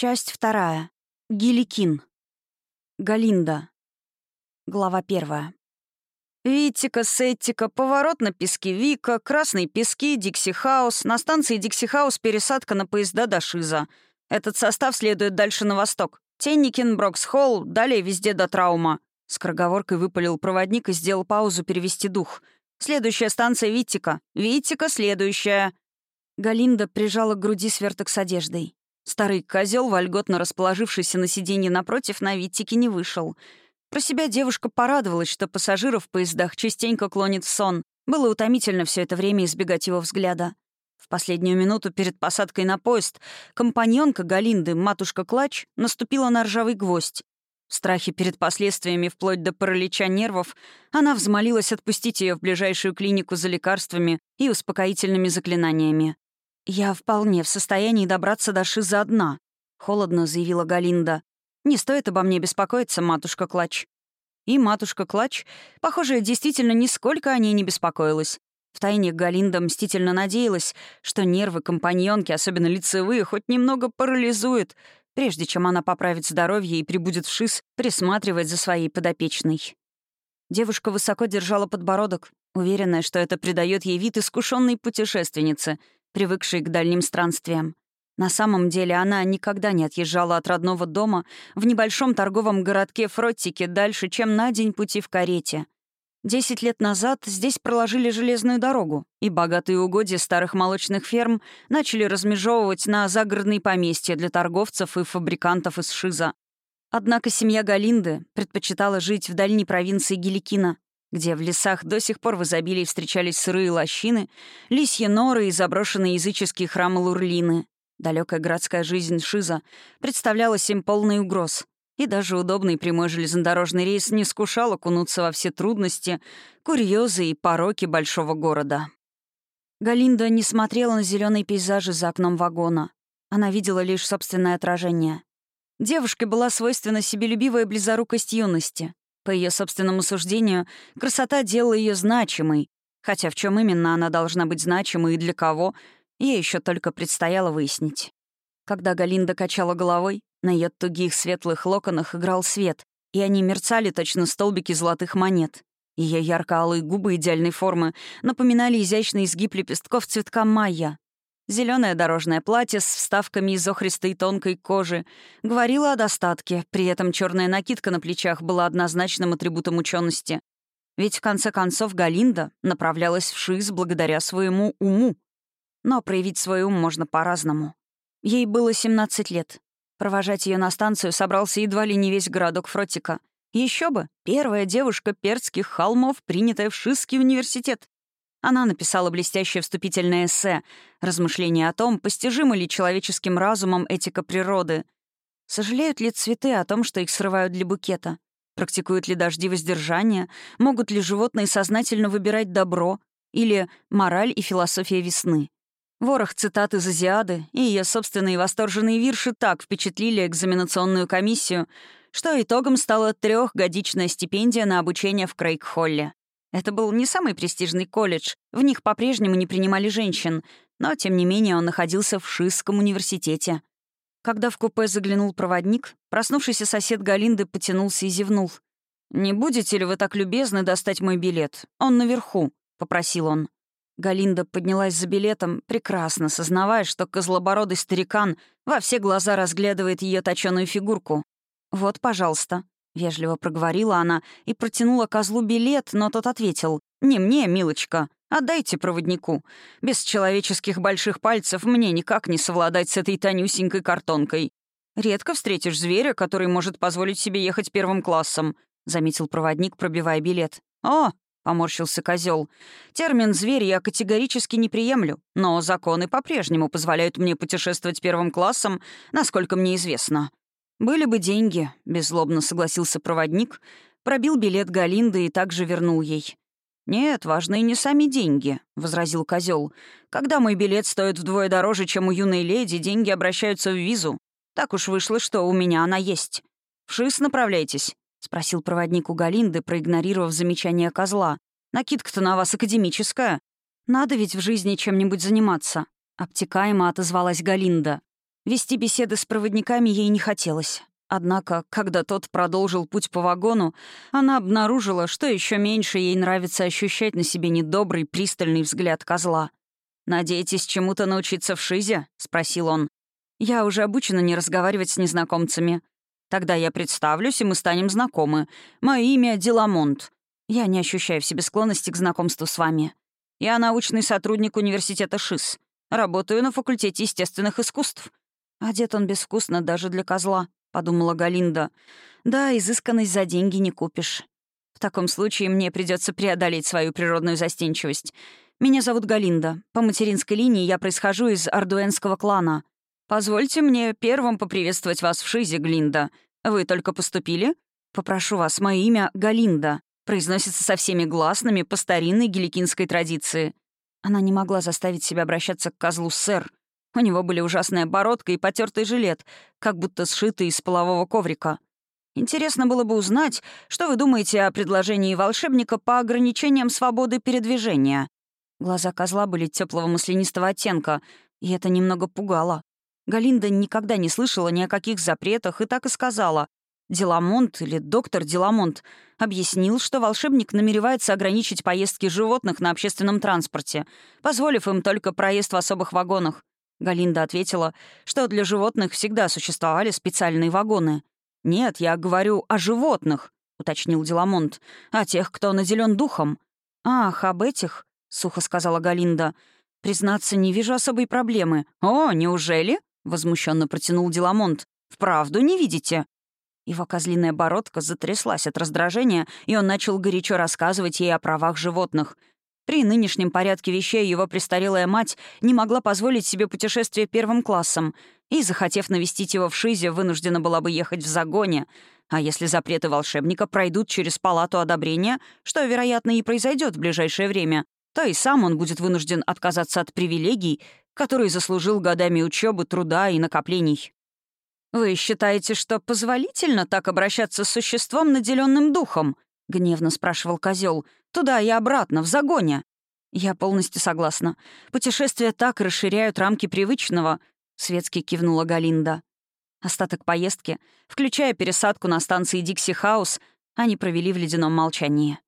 Часть вторая. Гилликин. Галинда. Глава первая. Витика, Сеттика, поворот на пески Вика, красные пески, Дикси-хаус. На станции Дикси-хаус пересадка на поезда до Шиза. Этот состав следует дальше на восток. Тенникин, Брокс-Холл, далее везде до Траума. Скороговоркой выпалил проводник и сделал паузу перевести дух. Следующая станция Витика. Витика, следующая. Галинда прижала к груди сверток с одеждой. Старый козел, вольготно расположившийся на сиденье напротив, на Витике не вышел. Про себя девушка порадовалась, что пассажиров в поездах частенько клонит в сон. Было утомительно все это время избегать его взгляда. В последнюю минуту перед посадкой на поезд компаньонка Галинды, матушка Клач, наступила на ржавый гвоздь. В страхе перед последствиями вплоть до паралича нервов она взмолилась отпустить ее в ближайшую клинику за лекарствами и успокоительными заклинаниями. «Я вполне в состоянии добраться до Шиза одна», — холодно заявила Галинда. «Не стоит обо мне беспокоиться, матушка Клач». И матушка Клач, похоже, действительно нисколько о ней не беспокоилась. Втайне Галинда мстительно надеялась, что нервы компаньонки, особенно лицевые, хоть немного парализует, прежде чем она поправит здоровье и прибудет в ШИС присматривать за своей подопечной. Девушка высоко держала подбородок, уверенная, что это придает ей вид искушенной путешественницы — привыкшей к дальним странствиям. На самом деле она никогда не отъезжала от родного дома в небольшом торговом городке Фроттике дальше, чем на день пути в карете. Десять лет назад здесь проложили железную дорогу, и богатые угодья старых молочных ферм начали размежевывать на загородные поместья для торговцев и фабрикантов из Шиза. Однако семья Галинды предпочитала жить в дальней провинции Геликина, где в лесах до сих пор в изобилии встречались сырые лощины, лисьи норы и заброшенные языческие храмы Лурлины. Далекая городская жизнь Шиза представлялась им полной угроз. И даже удобный прямой железнодорожный рейс не скушал окунуться во все трудности, курьезы и пороки большого города. Галинда не смотрела на зеленые пейзажи за окном вагона. Она видела лишь собственное отражение. Девушке была свойственна себелюбивая близорукость юности. По ее собственному суждению, красота делала ее значимой, хотя в чем именно она должна быть значимой и для кого, ей еще только предстояло выяснить. Когда Галинда качала головой, на ее тугих светлых локонах играл свет, и они мерцали точно столбики золотых монет. Ее ярко-алые губы идеальной формы напоминали изящный изгиб лепестков цветка майя. Зеленое дорожное платье с вставками из охристой тонкой кожи говорило о достатке, при этом черная накидка на плечах была однозначным атрибутом учености. Ведь в конце концов Галинда направлялась в ШИЗ благодаря своему уму. Но проявить свой ум можно по-разному. Ей было 17 лет. Провожать ее на станцию собрался едва ли не весь городок Фротика. Еще бы, первая девушка перцких холмов, принятая в Шизский университет. Она написала блестящее вступительное эссе, размышление о том, постижима ли человеческим разумом этика природы. Сожалеют ли цветы о том, что их срывают для букета? Практикуют ли дожди воздержания? Могут ли животные сознательно выбирать добро? Или мораль и философия весны? Ворох цитат из «Азиады» и ее собственные восторженные вирши так впечатлили экзаменационную комиссию, что итогом стала трехгодичная стипендия на обучение в Крейг-Холле. Это был не самый престижный колледж, в них по-прежнему не принимали женщин, но, тем не менее, он находился в Шистском университете. Когда в купе заглянул проводник, проснувшийся сосед Галинды потянулся и зевнул. «Не будете ли вы так любезны достать мой билет? Он наверху», — попросил он. Галинда поднялась за билетом, прекрасно сознавая, что козлобородый старикан во все глаза разглядывает ее точёную фигурку. «Вот, пожалуйста», Вежливо проговорила она и протянула козлу билет, но тот ответил. «Не мне, милочка. Отдайте проводнику. Без человеческих больших пальцев мне никак не совладать с этой тонюсенькой картонкой. Редко встретишь зверя, который может позволить себе ехать первым классом», — заметил проводник, пробивая билет. «О!» — поморщился козел. «Термин «зверь» я категорически не приемлю, но законы по-прежнему позволяют мне путешествовать первым классом, насколько мне известно. «Были бы деньги», — беззлобно согласился проводник, пробил билет Галинды и также вернул ей. «Нет, важны не сами деньги», — возразил козел. «Когда мой билет стоит вдвое дороже, чем у юной леди, деньги обращаются в визу. Так уж вышло, что у меня она есть. В ШИС направляйтесь», — спросил проводник у Галинды, проигнорировав замечание козла. «Накидка-то на вас академическая. Надо ведь в жизни чем-нибудь заниматься», — обтекаемо отозвалась Галинда. Вести беседы с проводниками ей не хотелось. Однако, когда тот продолжил путь по вагону, она обнаружила, что еще меньше ей нравится ощущать на себе недобрый, пристальный взгляд козла. «Надеетесь чему-то научиться в Шизе?» — спросил он. «Я уже обучена не разговаривать с незнакомцами. Тогда я представлюсь, и мы станем знакомы. Мое имя — Деламонт. Я не ощущаю в себе склонности к знакомству с вами. Я научный сотрудник университета ШИС. Работаю на факультете естественных искусств. Одет он безвкусно даже для козла. — подумала Галинда. «Да, изысканность за деньги не купишь. В таком случае мне придется преодолеть свою природную застенчивость. Меня зовут Галинда. По материнской линии я происхожу из ардуэнского клана. Позвольте мне первым поприветствовать вас в Шизе, Глинда. Вы только поступили? Попрошу вас, мое имя Галинда. Произносится со всеми гласными по старинной геликинской традиции». Она не могла заставить себя обращаться к козлу «сэр», у него были ужасная бородка и потертый жилет, как будто сшитый из полового коврика. Интересно было бы узнать, что вы думаете о предложении волшебника по ограничениям свободы передвижения. Глаза козла были теплого маслянистого оттенка, и это немного пугало. Галинда никогда не слышала ни о каких запретах и так и сказала. Деламонт или доктор Деламонт объяснил, что волшебник намеревается ограничить поездки животных на общественном транспорте, позволив им только проезд в особых вагонах. Галинда ответила, что для животных всегда существовали специальные вагоны. «Нет, я говорю о животных», — уточнил Деламонт, «о тех, кто наделен духом». «Ах, об этих?» — сухо сказала Галинда. «Признаться, не вижу особой проблемы». «О, неужели?» — возмущенно протянул Деламонт. «Вправду не видите?» Его козлиная бородка затряслась от раздражения, и он начал горячо рассказывать ей о правах животных. При нынешнем порядке вещей его престарелая мать не могла позволить себе путешествие первым классом и, захотев навестить его в Шизе, вынуждена была бы ехать в загоне. А если запреты волшебника пройдут через палату одобрения, что, вероятно, и произойдет в ближайшее время, то и сам он будет вынужден отказаться от привилегий, которые заслужил годами учебы, труда и накоплений. «Вы считаете, что позволительно так обращаться с существом, наделенным духом?» — гневно спрашивал козел. «Туда и обратно, в загоне». «Я полностью согласна. Путешествия так расширяют рамки привычного», — светски кивнула Галинда. Остаток поездки, включая пересадку на станции Дикси Хаус, они провели в ледяном молчании.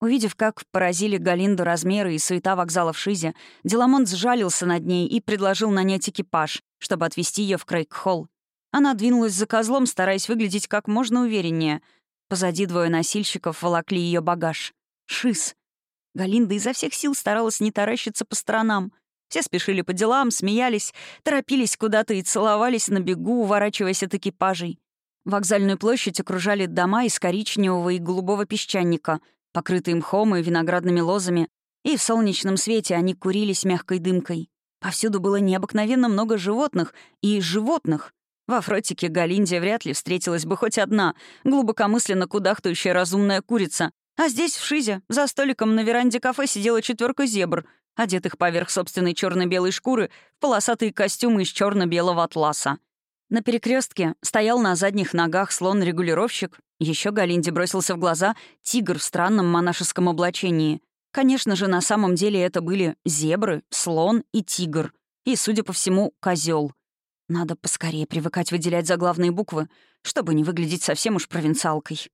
Увидев, как поразили Галинду размеры и суета вокзала в Шизе, Деламонт сжалился над ней и предложил нанять экипаж, чтобы отвезти ее в Крейг-Холл. Она двинулась за козлом, стараясь выглядеть как можно увереннее — Позади двое носильщиков волокли ее багаж. Шиз. Галинда изо всех сил старалась не таращиться по сторонам. Все спешили по делам, смеялись, торопились куда-то и целовались на бегу, уворачиваясь от экипажей. Вокзальную площадь окружали дома из коричневого и голубого песчаника, покрытые мхом и виноградными лозами, и в солнечном свете они курились мягкой дымкой. Повсюду было необыкновенно много животных и животных. Во Фротике Галинде вряд ли встретилась бы хоть одна глубокомысленно кудахтающая разумная курица. А здесь, в Шизе, за столиком на веранде кафе сидела четверка зебр, одетых поверх собственной черно белой шкуры в полосатые костюмы из черно белого атласа. На перекрестке стоял на задних ногах слон-регулировщик. Еще Галинде бросился в глаза тигр в странном монашеском облачении. Конечно же, на самом деле это были зебры, слон и тигр. И, судя по всему, козел. Надо поскорее привыкать выделять заглавные буквы, чтобы не выглядеть совсем уж провинциалкой.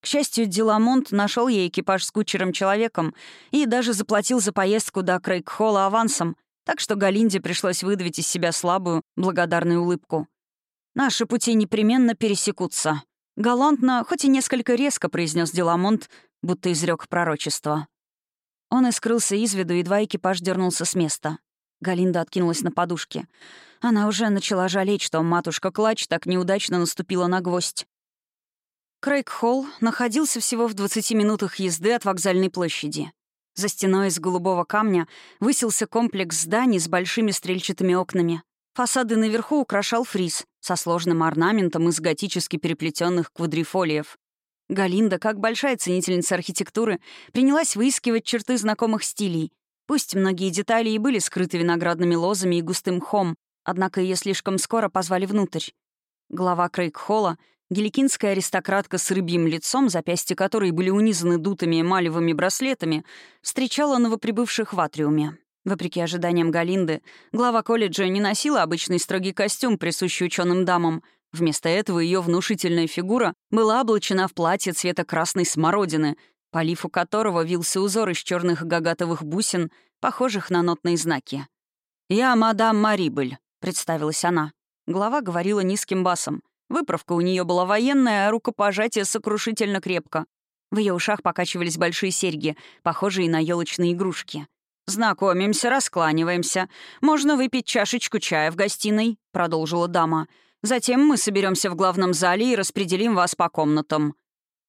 К счастью, Деламонт нашел ей экипаж с кучером-человеком и даже заплатил за поездку до Крейг-Холла авансом, так что Галинде пришлось выдавить из себя слабую, благодарную улыбку. «Наши пути непременно пересекутся», — галантно, хоть и несколько резко произнес Деламонт, будто изрек пророчество. Он и скрылся из виду, едва экипаж дернулся с места. Галинда откинулась на подушке. Она уже начала жалеть, что матушка Клач так неудачно наступила на гвоздь. Крейг-Холл находился всего в 20 минутах езды от вокзальной площади. За стеной из голубого камня высился комплекс зданий с большими стрельчатыми окнами. Фасады наверху украшал фриз со сложным орнаментом из готически переплетенных квадрифолиев. Галинда, как большая ценительница архитектуры, принялась выискивать черты знакомых стилей. Пусть многие детали и были скрыты виноградными лозами и густым мхом, Однако ее слишком скоро позвали внутрь. Глава Крейг-Холла, геликинская аристократка с рыбьим лицом, запястья которой были унизаны дутыми эмалевыми браслетами, встречала новоприбывших в атриуме. Вопреки ожиданиям Галинды, глава колледжа не носила обычный строгий костюм, присущий ученым дамам. Вместо этого ее внушительная фигура была облачена в платье цвета красной смородины, по лифу которого вился узор из черных гагатовых бусин, похожих на нотные знаки. «Я мадам Марибель», — представилась она. Глава говорила низким басом. Выправка у нее была военная, а рукопожатие сокрушительно крепко. В ее ушах покачивались большие серьги, похожие на елочные игрушки. «Знакомимся, раскланиваемся. Можно выпить чашечку чая в гостиной», — продолжила дама. «Затем мы соберемся в главном зале и распределим вас по комнатам».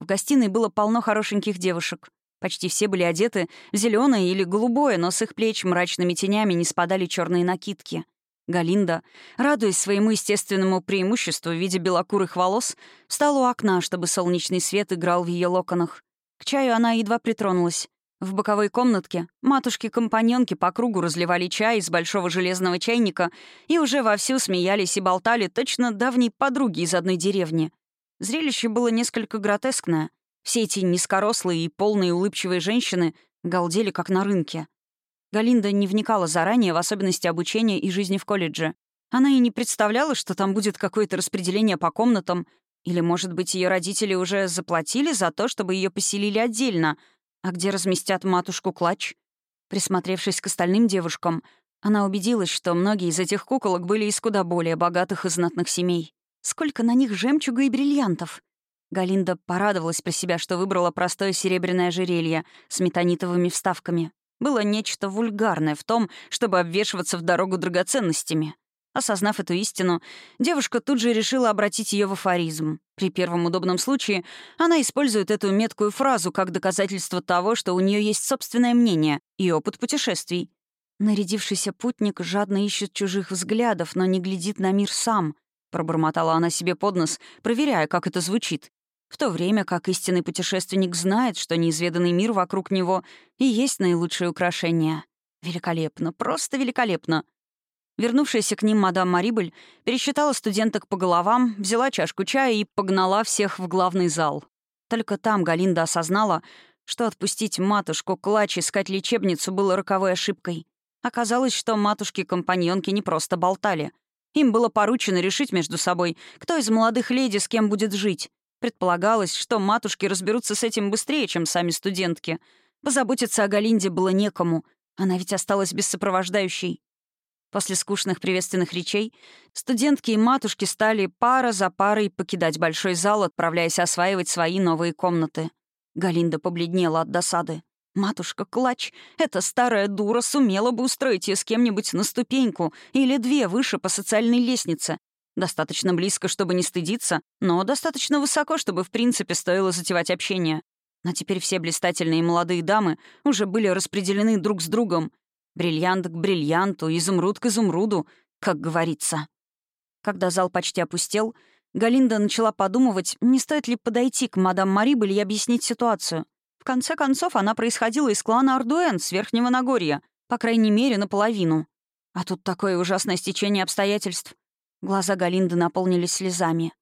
В гостиной было полно хорошеньких девушек. Почти все были одеты в зеленое или голубое, но с их плеч мрачными тенями не спадали черные накидки. Галинда, радуясь своему естественному преимуществу в виде белокурых волос, встала у окна, чтобы солнечный свет играл в ее локонах. К чаю она едва притронулась. В боковой комнатке матушки-компаньонки по кругу разливали чай из большого железного чайника и уже вовсю смеялись и болтали точно давние подруги из одной деревни. Зрелище было несколько гротескное. Все эти низкорослые и полные улыбчивые женщины галдели, как на рынке. Галинда не вникала заранее в особенности обучения и жизни в колледже. Она и не представляла, что там будет какое-то распределение по комнатам, или, может быть, ее родители уже заплатили за то, чтобы ее поселили отдельно — а где разместят матушку-клач? Присмотревшись к остальным девушкам, она убедилась, что многие из этих куколок были из куда более богатых и знатных семей. Сколько на них жемчуга и бриллиантов! Галинда порадовалась про себя, что выбрала простое серебряное ожерелье с метанитовыми вставками. Было нечто вульгарное в том, чтобы обвешиваться в дорогу драгоценностями. Осознав эту истину, девушка тут же решила обратить ее в афоризм. При первом удобном случае она использует эту меткую фразу как доказательство того, что у нее есть собственное мнение и опыт путешествий. «Нарядившийся путник жадно ищет чужих взглядов, но не глядит на мир сам», — пробормотала она себе под нос, проверяя, как это звучит. В то время как истинный путешественник знает, что неизведанный мир вокруг него и есть наилучшее украшение. Великолепно, просто великолепно. Вернувшаяся к ним мадам Марибель пересчитала студенток по головам, взяла чашку чая и погнала всех в главный зал. Только там Галинда осознала, что отпустить матушку Клач искать лечебницу было роковой ошибкой. Оказалось, что матушки-компаньонки не просто болтали. Им было поручено решить между собой, кто из молодых леди с кем будет жить. Предполагалось, что матушки разберутся с этим быстрее, чем сами студентки. Позаботиться о Галинде было некому. Она ведь осталась без сопровождающей. После скучных приветственных речей студентки и матушки стали пара за парой покидать большой зал, отправляясь осваивать свои новые комнаты. Галинда побледнела от досады. Матушка Клач, эта старая дура, сумела бы устроить ее с кем-нибудь на ступеньку или две выше по социальной лестнице. Достаточно близко, чтобы не стыдиться, но достаточно высоко, чтобы в принципе стоило затевать общение. Но теперь все блистательные молодые дамы уже были распределены друг с другом, Бриллиант к бриллианту, изумруд к изумруду, как говорится. Когда зал почти опустел, Галинда начала подумывать, не стоит ли подойти к мадам Марибель и объяснить ситуацию. В конце концов, она происходила из клана Ардуэн с Верхнего Нагорья, по крайней мере, наполовину. А тут такое ужасное стечение обстоятельств. Глаза Галинды наполнились слезами.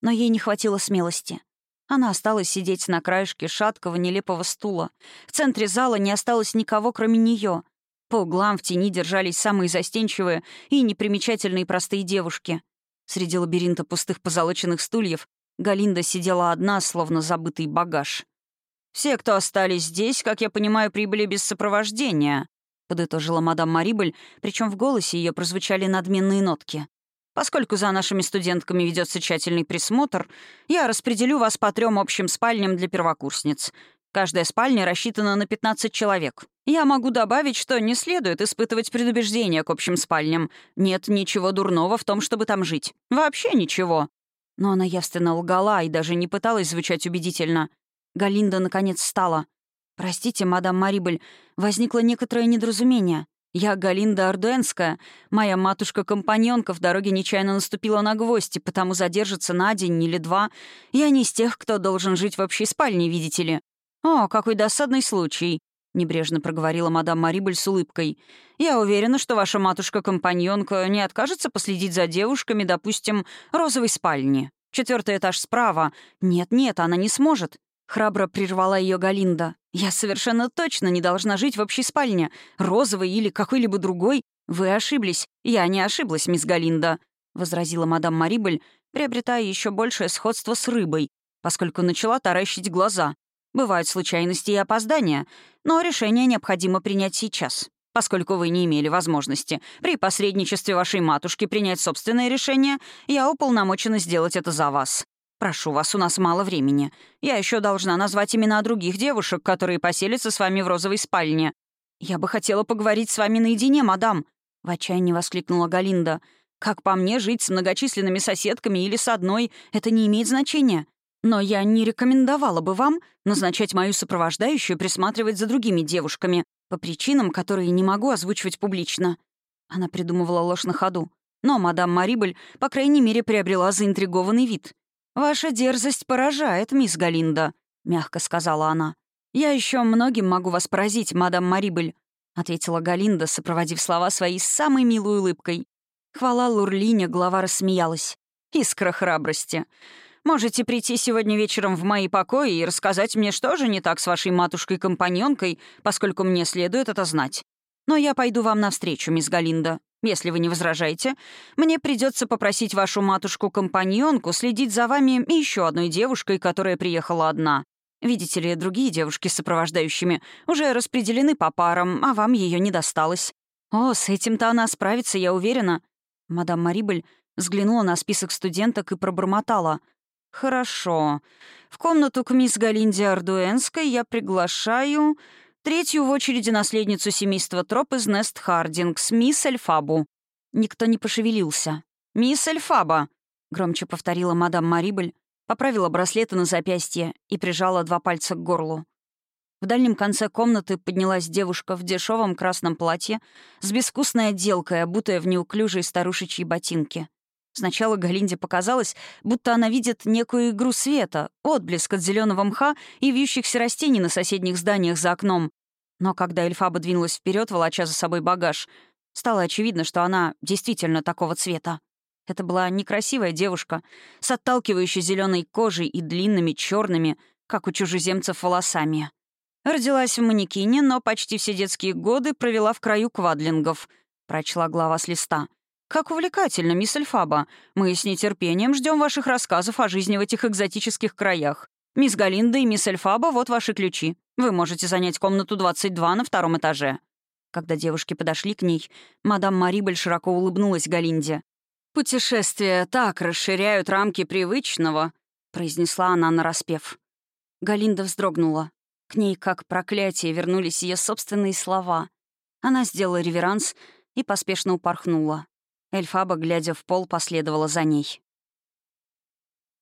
Но ей не хватило смелости. Она осталась сидеть на краешке шаткого, нелепого стула. В центре зала не осталось никого, кроме нее. По углам в тени держались самые застенчивые и непримечательные простые девушки. Среди лабиринта пустых позолоченных стульев Галинда сидела одна, словно забытый багаж. «Все, кто остались здесь, как я понимаю, прибыли без сопровождения», — подытожила мадам Марибель, причем в голосе ее прозвучали надменные нотки. «Поскольку за нашими студентками ведется тщательный присмотр, я распределю вас по трем общим спальням для первокурсниц. Каждая спальня рассчитана на 15 человек. Я могу добавить, что не следует испытывать предубеждения к общим спальням. Нет ничего дурного в том, чтобы там жить. Вообще ничего. Но она явственно лгала и даже не пыталась звучать убедительно. Галинда, наконец, встала. «Простите, мадам Марибель, возникло некоторое недоразумение. Я Галинда Ардуэнская. Моя матушка-компаньонка в дороге нечаянно наступила на гвоздь, потому задержится на день или два. Я не из тех, кто должен жить в общей спальне, видите ли. «О, какой досадный случай», — небрежно проговорила мадам Марибель с улыбкой. «Я уверена, что ваша матушка-компаньонка не откажется последить за девушками, допустим, розовой спальни. Четвертый этаж справа. Нет-нет, она не сможет. Храбро прервала ее Галинда. «Я совершенно точно не должна жить в общей спальне, розовой или какой-либо другой. Вы ошиблись. Я не ошиблась, мисс Галинда», — возразила мадам Марибель, приобретая еще большее сходство с рыбой, поскольку начала таращить глаза. «Бывают случайности и опоздания, но решение необходимо принять сейчас. Поскольку вы не имели возможности при посредничестве вашей матушки принять собственное решение, я уполномочена сделать это за вас. Прошу вас, у нас мало времени. Я еще должна назвать имена других девушек, которые поселятся с вами в розовой спальне. Я бы хотела поговорить с вами наедине, мадам», — в отчаянии воскликнула Галинда. «Как по мне, жить с многочисленными соседками или с одной — это не имеет значения. Но я не рекомендовала бы вам назначать мою сопровождающую присматривать за другими девушками, по причинам, которые не могу озвучивать публично. Она придумывала ложь на ходу. Но мадам Марибель, по крайней мере, приобрела заинтригованный вид. «Ваша дерзость поражает, мисс Галинда», — мягко сказала она. «Я еще многим могу вас поразить, мадам Марибель», — ответила Галинда, сопроводив слова своей самой милой улыбкой. Хвала Лурлине, глава рассмеялась. «Искра храбрости. Можете прийти сегодня вечером в мои покои и рассказать мне, что же не так с вашей матушкой-компаньонкой, поскольку мне следует это знать. Но я пойду вам навстречу, мисс Галинда. Если вы не возражаете, мне придется попросить вашу матушку-компаньонку следить за вами и еще одной девушкой, которая приехала одна. Видите ли, другие девушки с сопровождающими уже распределены по парам, а вам ее не досталось. О, с этим-то она справится, я уверена. Мадам Марибель взглянула на список студенток и пробормотала — «Хорошо. В комнату к мисс Галинде Ардуэнской я приглашаю третью в очереди наследницу семейства Троп из Нест Хардингс, мисс Эльфабу». Никто не пошевелился. «Мисс Эльфаба!» — громче повторила мадам Марибель, поправила браслеты на запястье и прижала два пальца к горлу. В дальнем конце комнаты поднялась девушка в дешевом красном платье с безвкусной отделкой, обутая в неуклюжие старушечьи ботинки. Сначала Галинде показалось, будто она видит некую игру света, отблеск от зеленого мха и вьющихся растений на соседних зданиях за окном. Но когда Эльфаба двинулась вперед, волоча за собой багаж, стало очевидно, что она действительно такого цвета. Это была некрасивая девушка с отталкивающей зеленой кожей и длинными черными, как у чужеземцев, волосами. Родилась в манекине, но почти все детские годы провела в краю квадлингов, прочла глава с листа. «Как увлекательно, мисс Эльфаба. Мы с нетерпением ждем ваших рассказов о жизни в этих экзотических краях. Мисс Галинда и мисс Эльфаба, вот ваши ключи. Вы можете занять комнату 22 на втором этаже». Когда девушки подошли к ней, мадам Марибель широко улыбнулась Галинде. «Путешествия так расширяют рамки привычного», — произнесла она нараспев. Галинда вздрогнула. К ней, как проклятие, вернулись ее собственные слова. Она сделала реверанс и поспешно упорхнула. Эльфаба, глядя в пол, последовала за ней.